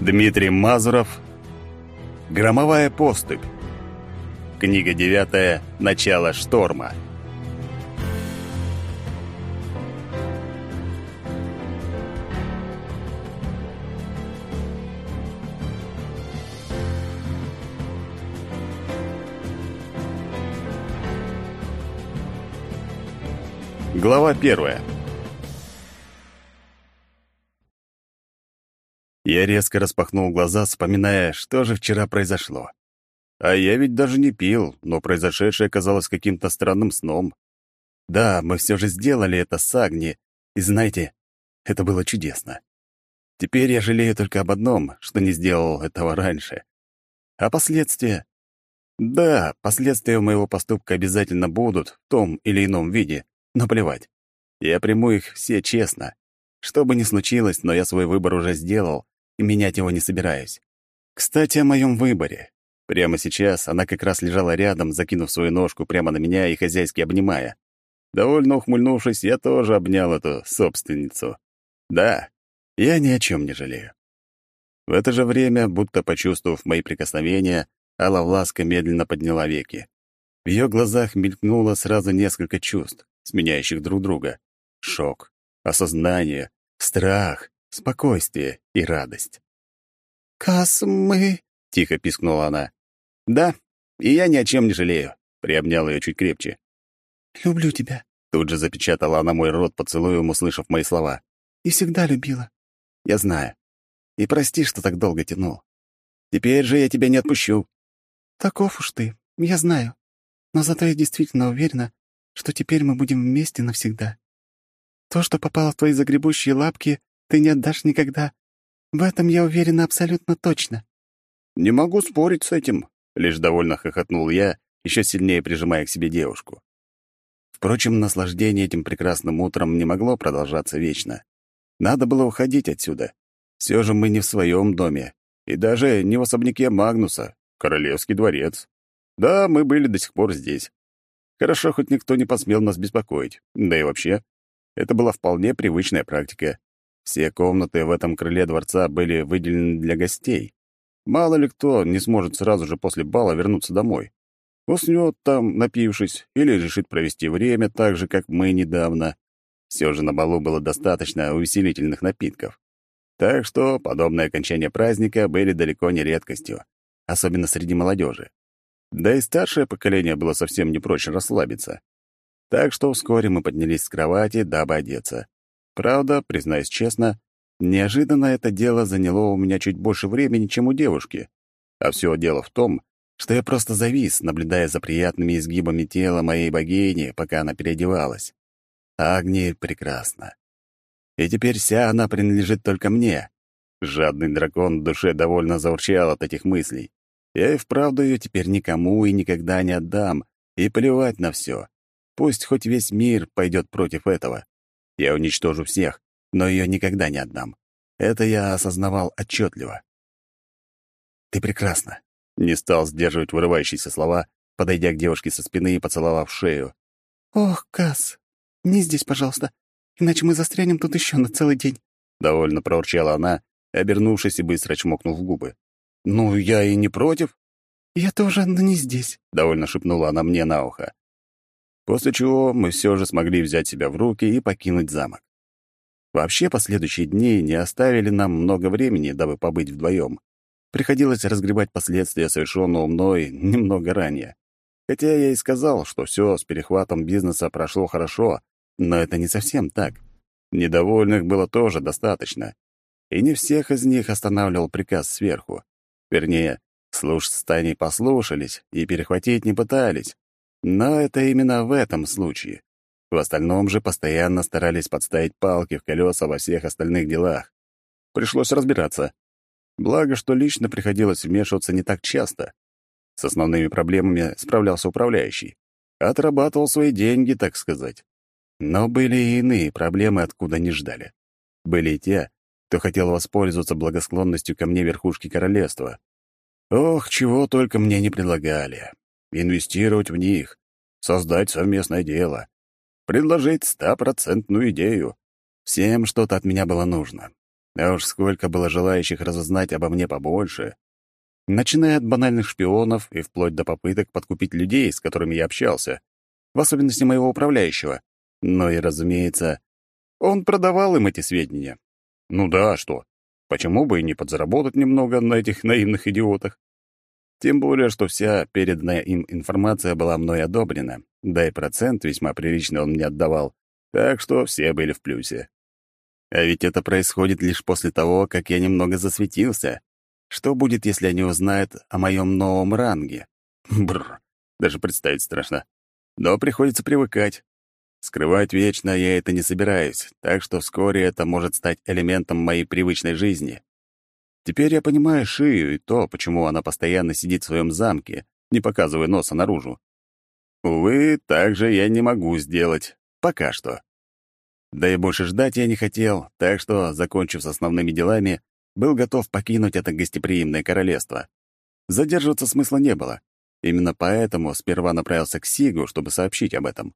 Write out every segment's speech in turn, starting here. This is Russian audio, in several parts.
Дмитрий Мазуров. Громовая поступь. Книга девятая. Начало шторма. Глава первая. Я резко распахнул глаза, вспоминая, что же вчера произошло. А я ведь даже не пил, но произошедшее казалось каким-то странным сном. Да, мы все же сделали это с Агни, и знаете, это было чудесно. Теперь я жалею только об одном, что не сделал этого раньше. А последствия? Да, последствия моего поступка обязательно будут в том или ином виде, но плевать. Я приму их все честно. Что бы ни случилось, но я свой выбор уже сделал, и менять его не собираюсь. Кстати, о моем выборе. Прямо сейчас она как раз лежала рядом, закинув свою ножку прямо на меня и хозяйски обнимая. Довольно ухмыльнувшись, я тоже обнял эту собственницу. Да, я ни о чем не жалею. В это же время, будто почувствовав мои прикосновения, Алла Власка медленно подняла веки. В ее глазах мелькнуло сразу несколько чувств, сменяющих друг друга. Шок, осознание, страх, спокойствие и радость. «Кас, мы...» — тихо пискнула она. «Да, и я ни о чем не жалею», — приобнял ее чуть крепче. «Люблю тебя», — тут же запечатала она мой рот поцелуем, услышав мои слова. «И всегда любила». «Я знаю. И прости, что так долго тянул. Теперь же я тебя не отпущу». «Таков уж ты, я знаю. Но зато я действительно уверена, что теперь мы будем вместе навсегда. То, что попало в твои загребущие лапки, ты не отдашь никогда. В этом я уверена абсолютно точно». «Не могу спорить с этим», — лишь довольно хохотнул я, еще сильнее прижимая к себе девушку. Впрочем, наслаждение этим прекрасным утром не могло продолжаться вечно. Надо было уходить отсюда. Все же мы не в своем доме, и даже не в особняке Магнуса, Королевский дворец. Да, мы были до сих пор здесь. Хорошо, хоть никто не посмел нас беспокоить. Да и вообще, это была вполне привычная практика. Все комнаты в этом крыле дворца были выделены для гостей. Мало ли кто не сможет сразу же после бала вернуться домой. Уснет там, напившись, или решит провести время так же, как мы недавно. Все же на балу было достаточно увеселительных напитков. Так что подобные окончания праздника были далеко не редкостью, особенно среди молодежи. Да и старшее поколение было совсем не прочь расслабиться. Так что вскоре мы поднялись с кровати, дабы одеться. Правда, признаюсь честно, неожиданно это дело заняло у меня чуть больше времени, чем у девушки. А все дело в том, что я просто завис, наблюдая за приятными изгибами тела моей богини, пока она переодевалась. Агни прекрасна. И теперь вся она принадлежит только мне. Жадный дракон в душе довольно заурчал от этих мыслей. Я и вправду ее теперь никому и никогда не отдам, и плевать на все. Пусть хоть весь мир пойдет против этого. Я уничтожу всех, но ее никогда не отдам. Это я осознавал отчетливо. «Ты прекрасна», — не стал сдерживать вырывающиеся слова, подойдя к девушке со спины и поцеловав шею. «Ох, Кас, не здесь, пожалуйста, иначе мы застрянем тут еще на целый день», — довольно проурчала она, обернувшись и быстро чмокнув в губы. «Ну, я и не против». «Я тоже, но не здесь», — довольно шепнула она мне на ухо после чего мы все же смогли взять себя в руки и покинуть замок. Вообще, последующие дни не оставили нам много времени, дабы побыть вдвоем. Приходилось разгребать последствия совершенного мной немного ранее. Хотя я и сказал, что все с перехватом бизнеса прошло хорошо, но это не совсем так. Недовольных было тоже достаточно. И не всех из них останавливал приказ сверху. Вернее, служб стани послушались и перехватить не пытались. Но это именно в этом случае. В остальном же постоянно старались подставить палки в колеса во всех остальных делах. Пришлось разбираться. Благо, что лично приходилось вмешиваться не так часто. С основными проблемами справлялся управляющий. Отрабатывал свои деньги, так сказать. Но были и иные проблемы, откуда не ждали. Были и те, кто хотел воспользоваться благосклонностью ко мне верхушки королевства. Ох, чего только мне не предлагали инвестировать в них, создать совместное дело, предложить стопроцентную идею. Всем что-то от меня было нужно. А уж сколько было желающих разузнать обо мне побольше. Начиная от банальных шпионов и вплоть до попыток подкупить людей, с которыми я общался, в особенности моего управляющего. Но и, разумеется, он продавал им эти сведения. Ну да, что? Почему бы и не подзаработать немного на этих наивных идиотах? Тем более, что вся переданная им информация была мной одобрена, да и процент весьма приличный он мне отдавал, так что все были в плюсе. А ведь это происходит лишь после того, как я немного засветился. Что будет, если они узнают о моем новом ранге? Бррр, даже представить страшно. Но приходится привыкать. Скрывать вечно я это не собираюсь, так что вскоре это может стать элементом моей привычной жизни. Теперь я понимаю Шию и то, почему она постоянно сидит в своем замке, не показывая носа наружу. Увы, так же я не могу сделать. Пока что. Да и больше ждать я не хотел, так что, закончив с основными делами, был готов покинуть это гостеприимное королевство. Задерживаться смысла не было. Именно поэтому сперва направился к Сигу, чтобы сообщить об этом.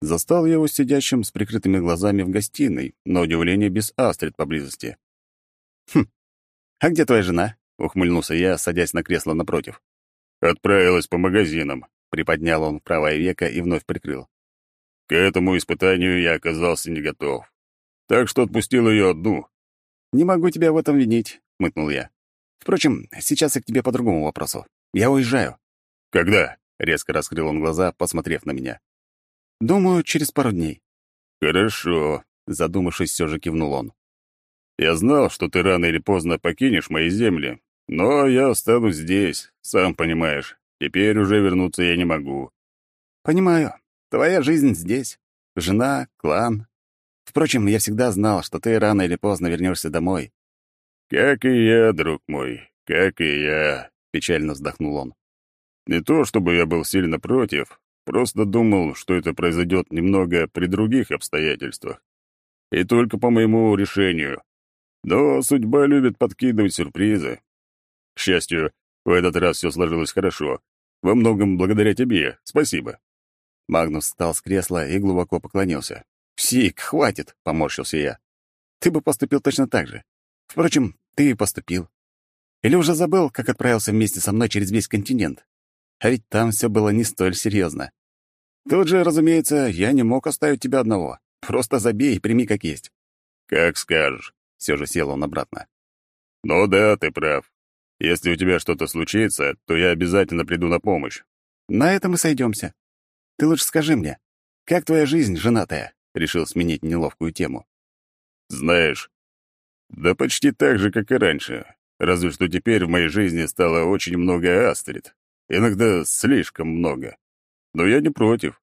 Застал я его сидящим с прикрытыми глазами в гостиной, на удивление без Астрид поблизости. «Хм, а где твоя жена?» — ухмыльнулся я, садясь на кресло напротив. «Отправилась по магазинам», — приподнял он правое веко и вновь прикрыл. «К этому испытанию я оказался не готов, так что отпустил ее одну». «Не могу тебя в этом винить», — мытнул я. «Впрочем, сейчас я к тебе по другому вопросу. Я уезжаю». «Когда?» — резко раскрыл он глаза, посмотрев на меня. «Думаю, через пару дней». «Хорошо», — задумавшись, все же кивнул он. «Я знал, что ты рано или поздно покинешь мои земли, но я останусь здесь, сам понимаешь. Теперь уже вернуться я не могу». «Понимаю. Твоя жизнь здесь. Жена, клан. Впрочем, я всегда знал, что ты рано или поздно вернешься домой». «Как и я, друг мой, как и я», — печально вздохнул он. «Не то чтобы я был сильно против, Просто думал, что это произойдет немного при других обстоятельствах. И только по моему решению. Но судьба любит подкидывать сюрпризы. К счастью, в этот раз все сложилось хорошо. Во многом благодаря тебе. Спасибо. Магнус встал с кресла и глубоко поклонился. «Сик, хватит!» — поморщился я. «Ты бы поступил точно так же. Впрочем, ты и поступил. Или уже забыл, как отправился вместе со мной через весь континент? А ведь там все было не столь серьезно. Тут же, разумеется, я не мог оставить тебя одного. Просто забей и прими как есть. Как скажешь. Все же сел он обратно. Ну да, ты прав. Если у тебя что-то случится, то я обязательно приду на помощь. На этом и сойдемся. Ты лучше скажи мне, как твоя жизнь, женатая? Решил сменить неловкую тему. Знаешь, да почти так же, как и раньше. Разве что теперь в моей жизни стало очень много астрид. Иногда слишком много. Но я не против.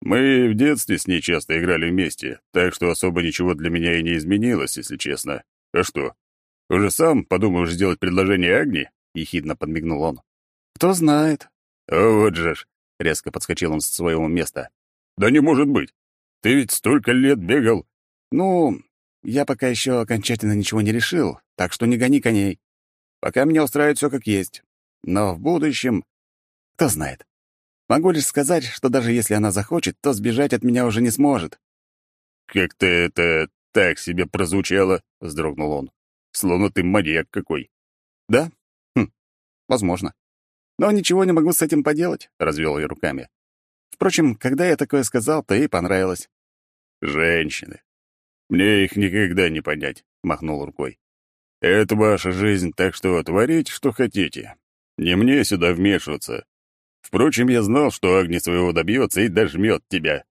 Мы в детстве с ней часто играли вместе, так что особо ничего для меня и не изменилось, если честно. А что, уже сам подумаешь сделать предложение Агни?» — ехидно подмигнул он. «Кто знает». «О, вот же ж!» — резко подскочил он с своего места. «Да не может быть! Ты ведь столько лет бегал!» «Ну, я пока еще окончательно ничего не решил, так что не гони коней. Пока меня устраивает все как есть. Но в будущем... Кто знает. Могу лишь сказать, что даже если она захочет, то сбежать от меня уже не сможет». «Как-то это так себе прозвучало», — вздрогнул он. «Словно ты маньяк какой». «Да? Хм, возможно. Но ничего не могу с этим поделать», — развел я руками. Впрочем, когда я такое сказал, то ей понравилось. «Женщины. Мне их никогда не понять», — махнул рукой. «Это ваша жизнь, так что творите, что хотите. Не мне сюда вмешиваться. Впрочем, я знал, что Агни своего добьется и дожмет тебя.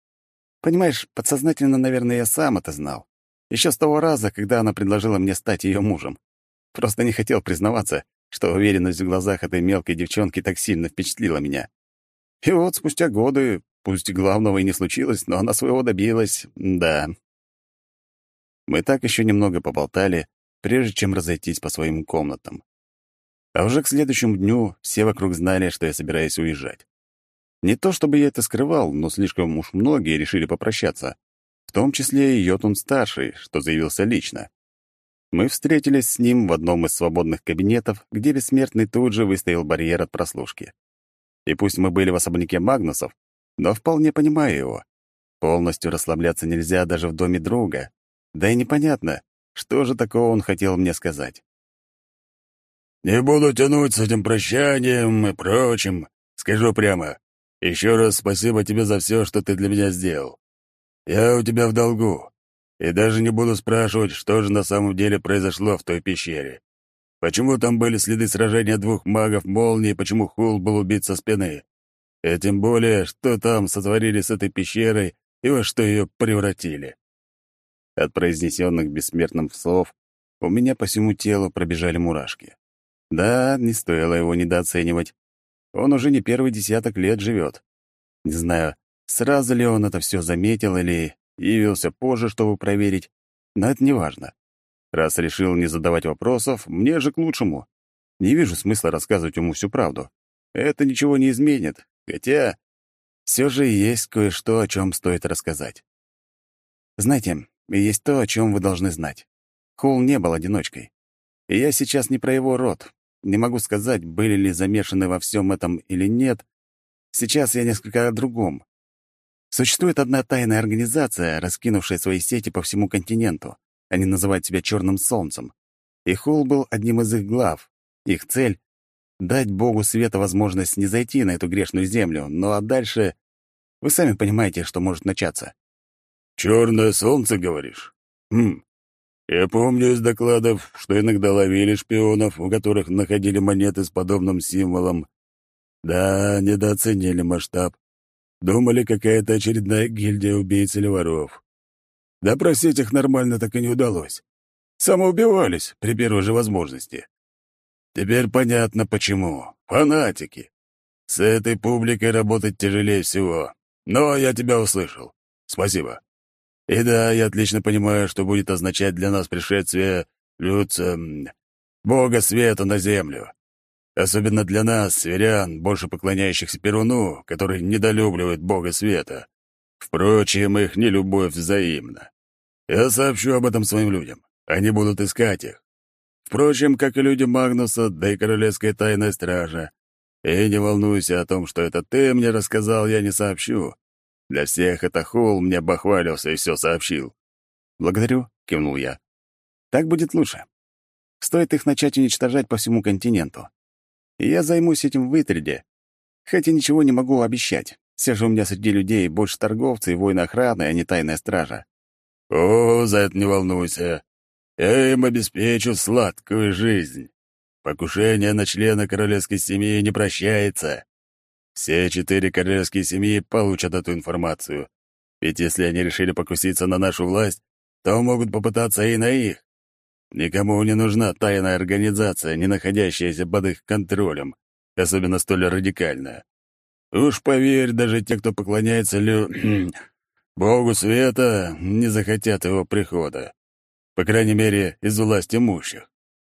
Понимаешь, подсознательно, наверное, я сам это знал. Еще с того раза, когда она предложила мне стать ее мужем. Просто не хотел признаваться, что уверенность в глазах этой мелкой девчонки так сильно впечатлила меня. И вот спустя годы, пусть главного и не случилось, но она своего добилась, да. Мы так еще немного поболтали, прежде чем разойтись по своим комнатам. А уже к следующему дню все вокруг знали, что я собираюсь уезжать. Не то чтобы я это скрывал, но слишком уж многие решили попрощаться, в том числе и Йотун-старший, что заявился лично. Мы встретились с ним в одном из свободных кабинетов, где Бессмертный тут же выставил барьер от прослушки. И пусть мы были в особняке Магнусов, но вполне понимаю его. Полностью расслабляться нельзя даже в доме друга. Да и непонятно, Что же такого он хотел мне сказать? «Не буду тянуть с этим прощанием и прочим. Скажу прямо. Еще раз спасибо тебе за все, что ты для меня сделал. Я у тебя в долгу. И даже не буду спрашивать, что же на самом деле произошло в той пещере. Почему там были следы сражения двух магов молнии, почему Хул был убит со спины. И тем более, что там сотворили с этой пещерой и во что ее превратили. От произнесенных бессмертным слов у меня по всему телу пробежали мурашки. Да, не стоило его недооценивать. Он уже не первый десяток лет живет. Не знаю, сразу ли он это все заметил или явился позже, чтобы проверить, но это не важно. Раз решил не задавать вопросов, мне же к лучшему. Не вижу смысла рассказывать ему всю правду. Это ничего не изменит, хотя все же есть кое-что, о чем стоит рассказать. Знаете, есть то, о чем вы должны знать. Холл не был одиночкой. И я сейчас не про его род. Не могу сказать, были ли замешаны во всем этом или нет. Сейчас я несколько о другом. Существует одна тайная организация, раскинувшая свои сети по всему континенту. Они называют себя «Черным солнцем». И Холл был одним из их глав. Их цель — дать Богу Света возможность не зайти на эту грешную землю, ну а дальше... Вы сами понимаете, что может начаться. «Черное солнце, говоришь? Хм. Я помню из докладов, что иногда ловили шпионов, у которых находили монеты с подобным символом. Да, недооценили масштаб. Думали, какая-то очередная гильдия убийц или воров. Допросить их нормально так и не удалось. Самоубивались при первой же возможности. Теперь понятно, почему. Фанатики. С этой публикой работать тяжелее всего. Но я тебя услышал. Спасибо. И да, я отлично понимаю, что будет означать для нас пришествие Люца... Бога Света на Землю. Особенно для нас, сверян, больше поклоняющихся Перуну, который недолюбливает Бога Света. Впрочем, их нелюбовь взаимна. Я сообщу об этом своим людям. Они будут искать их. Впрочем, как и люди Магнуса, да и Королевская тайная стража. И не волнуйся о том, что это ты мне рассказал, я не сообщу. Для всех это Холл мне бахвалился и все сообщил. «Благодарю», — кивнул я. «Так будет лучше. Стоит их начать уничтожать по всему континенту. Я займусь этим в Итриде. Хотя ничего не могу обещать. Все же у меня среди людей больше торговцы и воины охраны, а не тайная стража. «О, за это не волнуйся. Я им обеспечу сладкую жизнь. Покушение на члена королевской семьи не прощается. Все четыре королевские семьи получат эту информацию. Ведь если они решили покуситься на нашу власть, то могут попытаться и на их. Никому не нужна тайная организация, не находящаяся под их контролем, особенно столь радикальная. Уж поверь, даже те, кто поклоняется Лю... Богу Света, не захотят его прихода. По крайней мере, из власти имущих.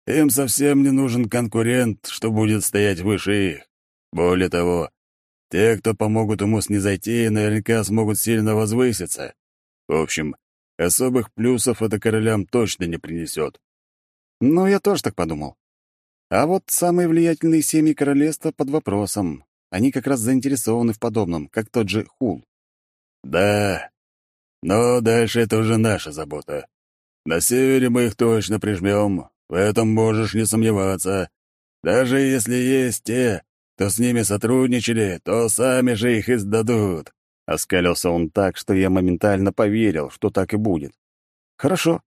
Им совсем не нужен конкурент, что будет стоять выше их. Более того, те, кто помогут ему снизойти, наверняка смогут сильно возвыситься. В общем, особых плюсов это королям точно не принесет. Ну, я тоже так подумал. А вот самые влиятельные семьи королевства под вопросом. Они как раз заинтересованы в подобном, как тот же Хул. Да, но дальше это уже наша забота. На севере мы их точно прижмем, в этом можешь не сомневаться. Даже если есть те, кто с ними сотрудничали, то сами же их издадут. Оскалился он так, что я моментально поверил, что так и будет. Хорошо.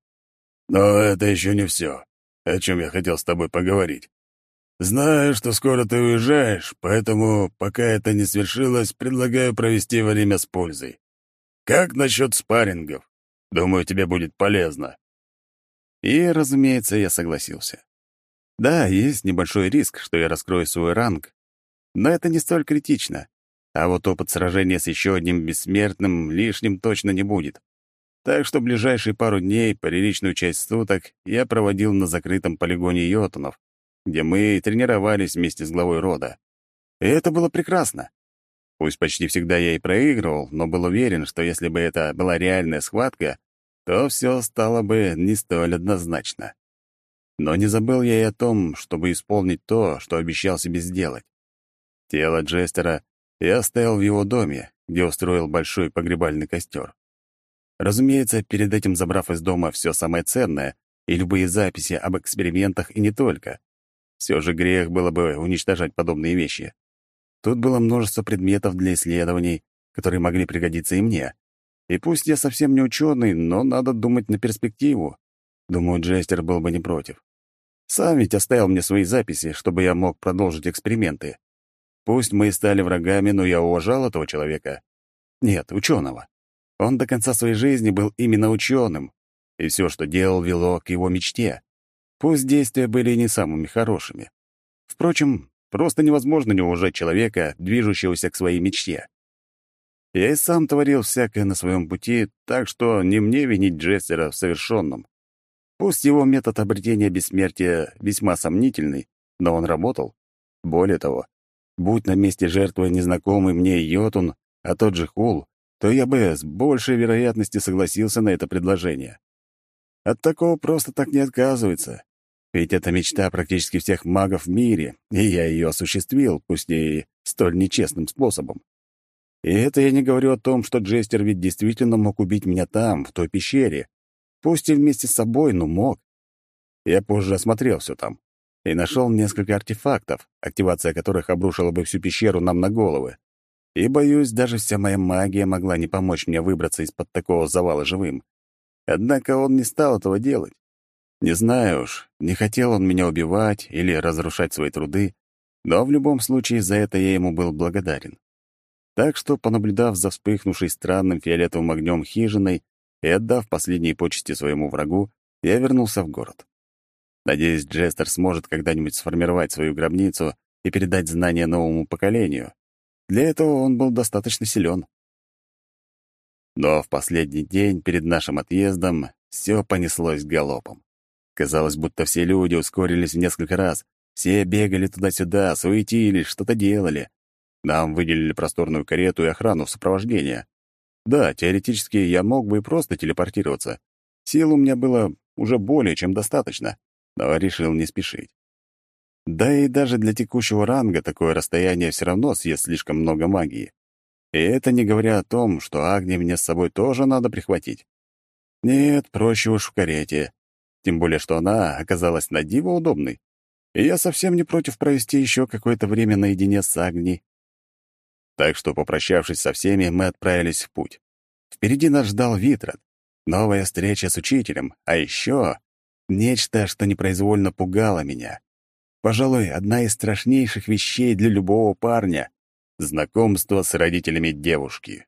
Но это еще не все, о чем я хотел с тобой поговорить. Знаю, что скоро ты уезжаешь, поэтому, пока это не свершилось, предлагаю провести время с пользой. Как насчет спаррингов? Думаю, тебе будет полезно». И, разумеется, я согласился. Да, есть небольшой риск, что я раскрою свой ранг, но это не столь критично. А вот опыт сражения с еще одним бессмертным лишним точно не будет. Так что ближайшие пару дней, приличную часть суток, я проводил на закрытом полигоне йотунов, где мы тренировались вместе с главой рода. И это было прекрасно. Пусть почти всегда я и проигрывал, но был уверен, что если бы это была реальная схватка, то все стало бы не столь однозначно. Но не забыл я и о том, чтобы исполнить то, что обещал себе сделать. Тело Джестера я оставил в его доме, где устроил большой погребальный костер. Разумеется, перед этим забрав из дома все самое ценное, и любые записи об экспериментах и не только. Все же грех было бы уничтожать подобные вещи. Тут было множество предметов для исследований, которые могли пригодиться и мне. И пусть я совсем не ученый, но надо думать на перспективу. Думаю, Джестер был бы не против. Сам ведь оставил мне свои записи, чтобы я мог продолжить эксперименты. Пусть мы и стали врагами, но я уважал этого человека. Нет, ученого. Он до конца своей жизни был именно ученым, и все, что делал, вело к его мечте. Пусть действия были не самыми хорошими. Впрочем, просто невозможно не уважать человека, движущегося к своей мечте. Я и сам творил всякое на своем пути, так что не мне винить Джессера в совершенном. Пусть его метод обретения бессмертия весьма сомнительный, но он работал. Более того, будь на месте жертвы незнакомый мне Йотун, а тот же Хул, то я бы с большей вероятностью согласился на это предложение. От такого просто так не отказывается. Ведь это мечта практически всех магов в мире, и я ее осуществил, пусть и столь нечестным способом. И это я не говорю о том, что Джестер ведь действительно мог убить меня там, в той пещере. Пусть и вместе с собой, но мог. Я позже осмотрел все там и нашел несколько артефактов, активация которых обрушила бы всю пещеру нам на головы. И, боюсь, даже вся моя магия могла не помочь мне выбраться из-под такого завала живым. Однако он не стал этого делать. Не знаю уж, не хотел он меня убивать или разрушать свои труды, но в любом случае за это я ему был благодарен. Так что, понаблюдав за вспыхнувшей странным фиолетовым огнем хижиной и отдав последние почести своему врагу, я вернулся в город. Надеюсь, Джестер сможет когда-нибудь сформировать свою гробницу и передать знания новому поколению. Для этого он был достаточно силен. Но в последний день перед нашим отъездом все понеслось галопом. Казалось, будто все люди ускорились в несколько раз. Все бегали туда-сюда, суетились, что-то делали. Нам выделили просторную карету и охрану в сопровождение. Да, теоретически я мог бы и просто телепортироваться. Сил у меня было уже более чем достаточно, но решил не спешить. Да и даже для текущего ранга такое расстояние все равно съест слишком много магии. И это не говоря о том, что Агни мне с собой тоже надо прихватить. Нет, проще уж в карете. Тем более, что она оказалась на диво удобной. И я совсем не против провести еще какое-то время наедине с Агни. Так что, попрощавшись со всеми, мы отправились в путь. Впереди нас ждал Витрат, новая встреча с учителем, а еще нечто, что непроизвольно пугало меня. Пожалуй, одна из страшнейших вещей для любого парня — знакомство с родителями девушки.